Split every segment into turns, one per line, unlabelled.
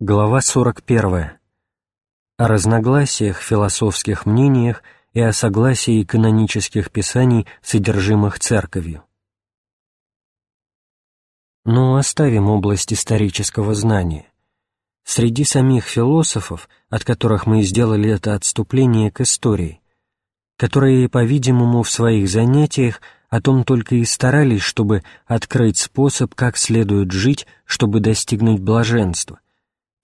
Глава 41. О разногласиях, философских мнениях и о согласии канонических писаний, содержимых Церковью. Но оставим область исторического знания. Среди самих философов, от которых мы сделали это отступление к истории, которые, по-видимому, в своих занятиях о том только и старались, чтобы открыть способ, как следует жить, чтобы достигнуть блаженства,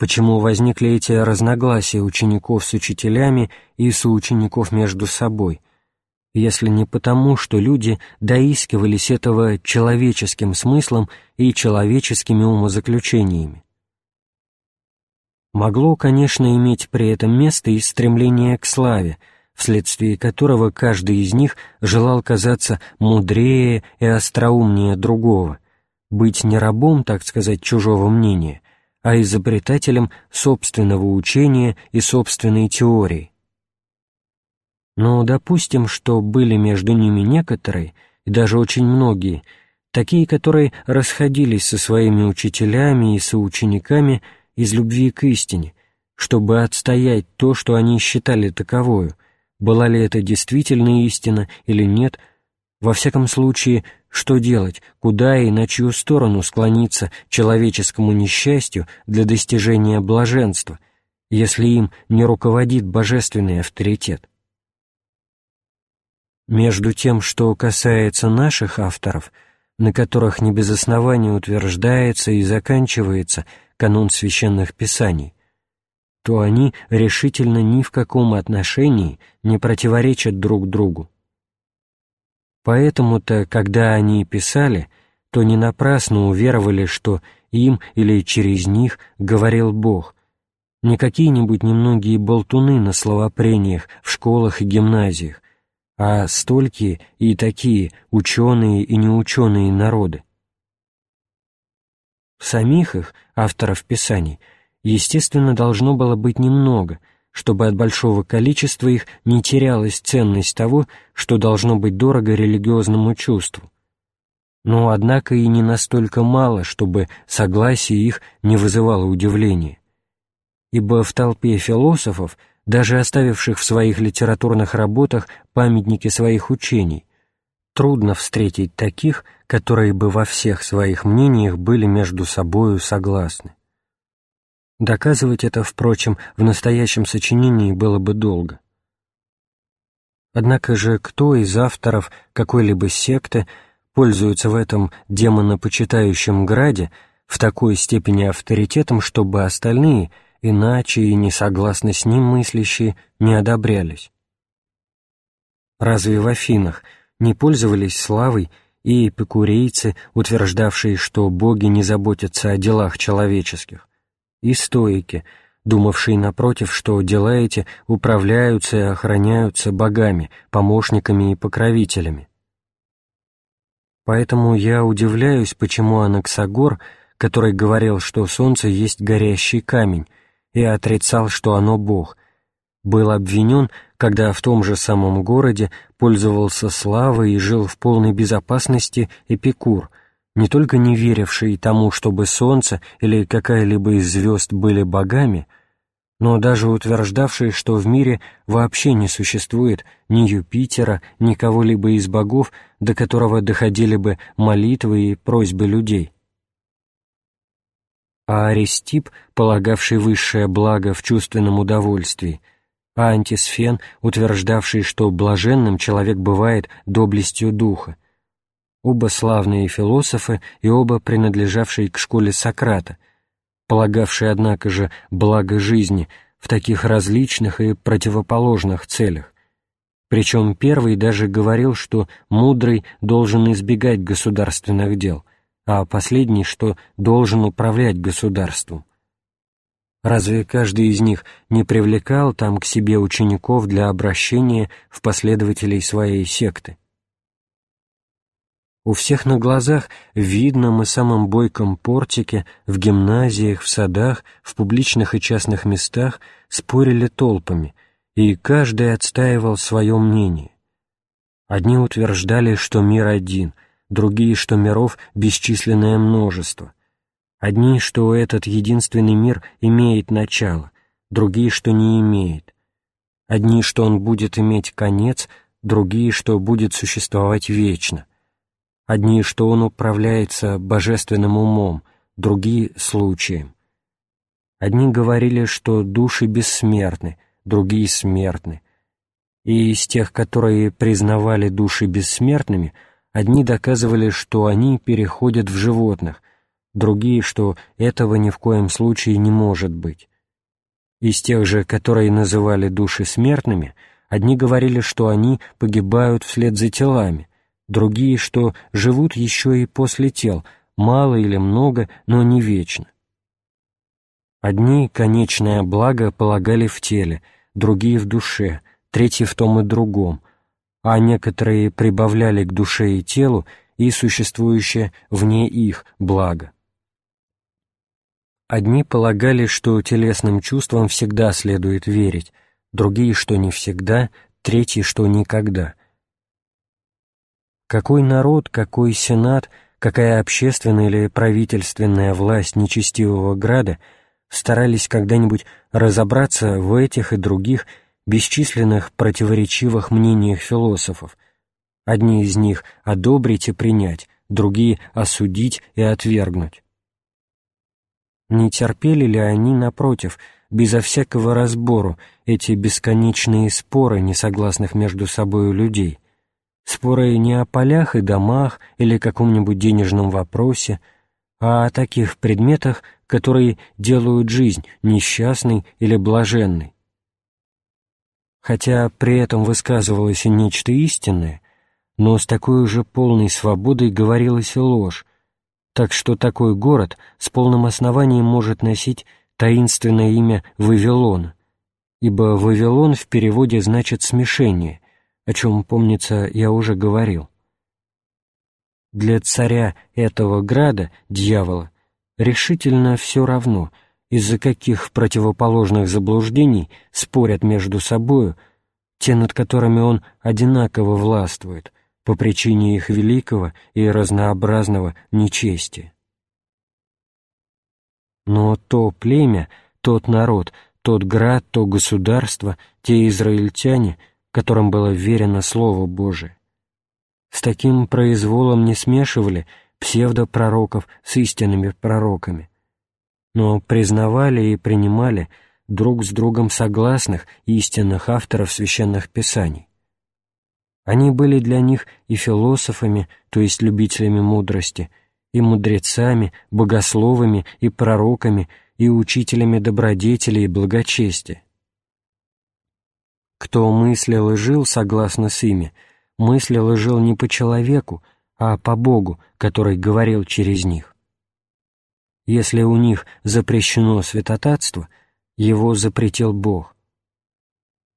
почему возникли эти разногласия учеников с учителями и соучеников между собой, если не потому, что люди доискивались этого человеческим смыслом и человеческими умозаключениями. Могло, конечно, иметь при этом место и стремление к славе, вследствие которого каждый из них желал казаться мудрее и остроумнее другого, быть не рабом, так сказать, чужого мнения, а изобретателем собственного учения и собственной теории. Но допустим, что были между ними некоторые, и даже очень многие, такие, которые расходились со своими учителями и соучениками из любви к истине, чтобы отстоять то, что они считали таковою, была ли это действительно истина или нет, во всяком случае, что делать, куда и на чью сторону склониться человеческому несчастью для достижения блаженства, если им не руководит божественный авторитет? Между тем, что касается наших авторов, на которых не без основания утверждается и заканчивается канон священных писаний, то они решительно ни в каком отношении не противоречат друг другу. Поэтому-то, когда они писали, то не напрасно уверовали, что им или через них говорил Бог, не какие-нибудь немногие болтуны на словопрениях в школах и гимназиях, а столькие и такие ученые и неученые народы. Самих их, авторов Писаний, естественно, должно было быть немного — чтобы от большого количества их не терялась ценность того, что должно быть дорого религиозному чувству. Но, однако, и не настолько мало, чтобы согласие их не вызывало удивления. Ибо в толпе философов, даже оставивших в своих литературных работах памятники своих учений, трудно встретить таких, которые бы во всех своих мнениях были между собою согласны. Доказывать это, впрочем, в настоящем сочинении было бы долго. Однако же кто из авторов какой-либо секты пользуется в этом демонопочитающем граде в такой степени авторитетом, чтобы остальные, иначе и не согласно с ним мыслящие, не одобрялись? Разве в Афинах не пользовались славой и эпикурейцы, утверждавшие, что боги не заботятся о делах человеческих? И стоики, думавшие, напротив, что дела эти управляются и охраняются богами, помощниками и покровителями. Поэтому я удивляюсь, почему Анаксагор, который говорил, что солнце есть горящий камень, и отрицал, что оно Бог, был обвинен, когда в том же самом городе пользовался славой и жил в полной безопасности Эпикур, не только не веривший тому, чтобы солнце или какая-либо из звезд были богами, но даже утверждавший, что в мире вообще не существует ни Юпитера, ни кого-либо из богов, до которого доходили бы молитвы и просьбы людей. А Аристип, полагавший высшее благо в чувственном удовольствии, а Антисфен, утверждавший, что блаженным человек бывает доблестью духа, оба славные философы и оба принадлежавшие к школе Сократа, полагавшие, однако же, благо жизни в таких различных и противоположных целях. Причем первый даже говорил, что мудрый должен избегать государственных дел, а последний, что должен управлять государством. Разве каждый из них не привлекал там к себе учеников для обращения в последователей своей секты? У всех на глазах в видном и самом бойком портике, в гимназиях, в садах, в публичных и частных местах спорили толпами, и каждый отстаивал свое мнение. Одни утверждали, что мир один, другие, что миров бесчисленное множество, Одни, что этот единственный мир имеет начало, другие, что не имеет. Одни, что он будет иметь конец, другие, что будет существовать вечно. Одни, что он управляется божественным умом, другие — случаем. Одни говорили, что души бессмертны, другие — смертны. И из тех, которые признавали души бессмертными, одни доказывали, что они переходят в животных, другие, что этого ни в коем случае не может быть. Из тех же, которые называли души смертными, одни говорили, что они погибают вслед за телами, другие, что живут еще и после тел, мало или много, но не вечно. Одни конечное благо полагали в теле, другие в душе, третьи в том и другом, а некоторые прибавляли к душе и телу и существующее вне их благо. Одни полагали, что телесным чувствам всегда следует верить, другие, что не всегда, третьи, что никогда. Какой народ, какой сенат, какая общественная или правительственная власть нечестивого града старались когда-нибудь разобраться в этих и других бесчисленных противоречивых мнениях философов, одни из них одобрить и принять, другие осудить и отвергнуть. Не терпели ли они, напротив, безо всякого разбору, эти бесконечные споры несогласных между собою людей? Споры не о полях и домах или каком-нибудь денежном вопросе, а о таких предметах, которые делают жизнь несчастной или блаженной. Хотя при этом высказывалось и нечто истинное, но с такой же полной свободой говорилась и ложь, так что такой город с полным основанием может носить таинственное имя Вавилон, ибо Вавилон в переводе значит «смешение», о чем, помнится, я уже говорил. Для царя этого града, дьявола, решительно все равно, из-за каких противоположных заблуждений спорят между собою те, над которыми он одинаково властвует — по причине их великого и разнообразного нечестия. Но то племя, тот народ, тот град, то государство, те израильтяне, которым было верено Слово Божие, с таким произволом не смешивали псевдопророков с истинными пророками, но признавали и принимали друг с другом согласных истинных авторов священных писаний. Они были для них и философами, то есть любителями мудрости, и мудрецами, богословами и пророками, и учителями добродетели и благочестия. Кто мыслил и жил согласно с ими, мыслил и жил не по человеку, а по Богу, который говорил через них. Если у них запрещено святотатство, его запретил Бог.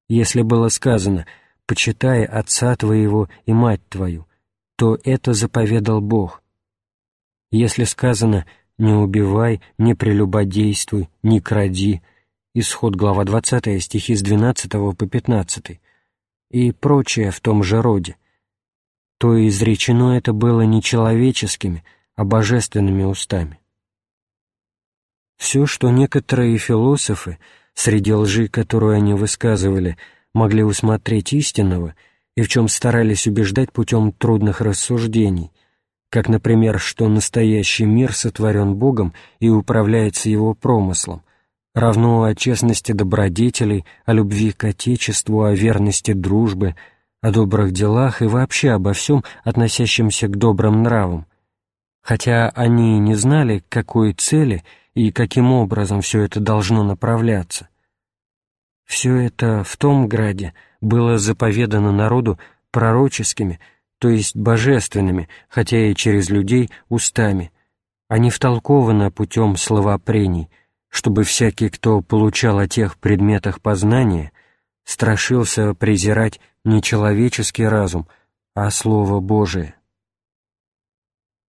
Если было сказано – почитай отца твоего и мать твою, то это заповедал Бог. Если сказано «не убивай, не прелюбодействуй, не кради», исход глава 20 стихи с 12 по 15, и прочее в том же роде, то изречено это было не человеческими, а божественными устами. Все, что некоторые философы, среди лжи, которую они высказывали, могли усмотреть истинного и в чем старались убеждать путем трудных рассуждений, как, например, что настоящий мир сотворен Богом и управляется его промыслом, равно о честности добродетелей, о любви к Отечеству, о верности дружбы, о добрых делах и вообще обо всем, относящемся к добрым нравам, хотя они не знали, к какой цели и каким образом все это должно направляться. Все это в том граде было заповедано народу пророческими, то есть божественными, хотя и через людей, устами, а не втолковано путем словопрений, чтобы всякий, кто получал о тех предметах познания, страшился презирать не человеческий разум, а Слово Божие.